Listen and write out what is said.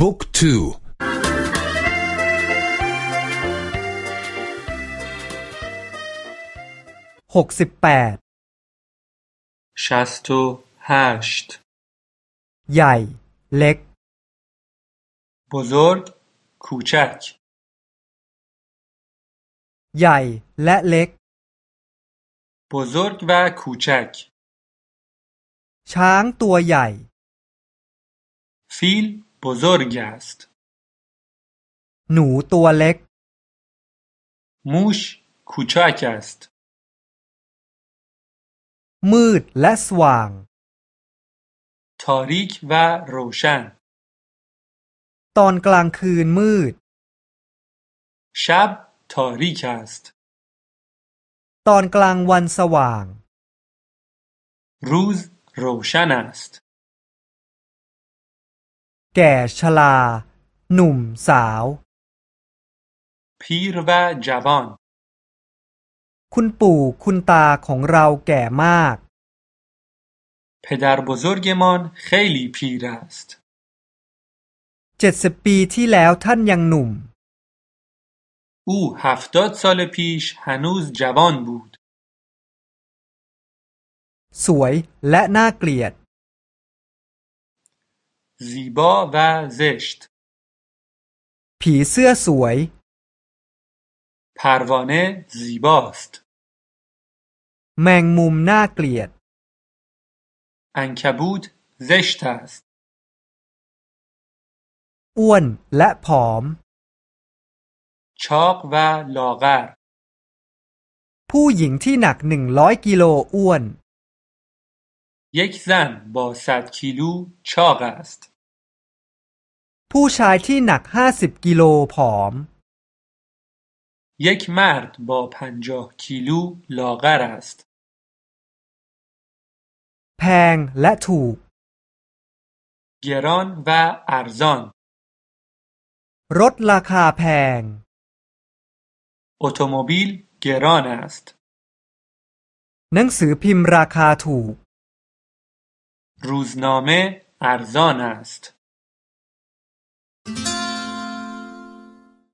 บุ๊กทูหกสิบแปดชัสตูฮัชต์ใหญ่ เล็ก بزرگ کوچک ใหญ่และเล็ก بزرگ و کوچک ช้างตัวใหญ่ فیل بزرگ است หนูตัวเล็ก موش کوچک است มืดและสว่าง تاریک و روشن ตอนกลางคืนมืด شب تاریک است ตอนกลางวันสว่าง روز روشن است แก่ชรา หนุ่มสาว پیر و جوان คุณปู่คุณตาของเราแก่มาก پدر بزرگمان خیلی پیر است เจ็ดสิบปีที่แล้วท่านยังหนุ่ม او هفتاد سال پیش هنوز جوان بود สวยและน่าเกลียด زیبا و زشت ผีเสื้อสวย پروانه زیباست แมงมุมน่าเกลียด انکبوت زشت است อ้วนและผอม چاق و لاغر ผู้หญิงที่หนักหนึ่งร้อยกิโลอ้วน یک زن با صد کیلو چاق است ผู้ชายที่หนักห้าสิบกิโลผอม یک مرد با پنجاه کیلو لاغر است แพงและถูก گران و ارزان รถราคาแพง اتومبیل گران است หนังสือพิมพ์ราคาถูก روزنامه ارزان است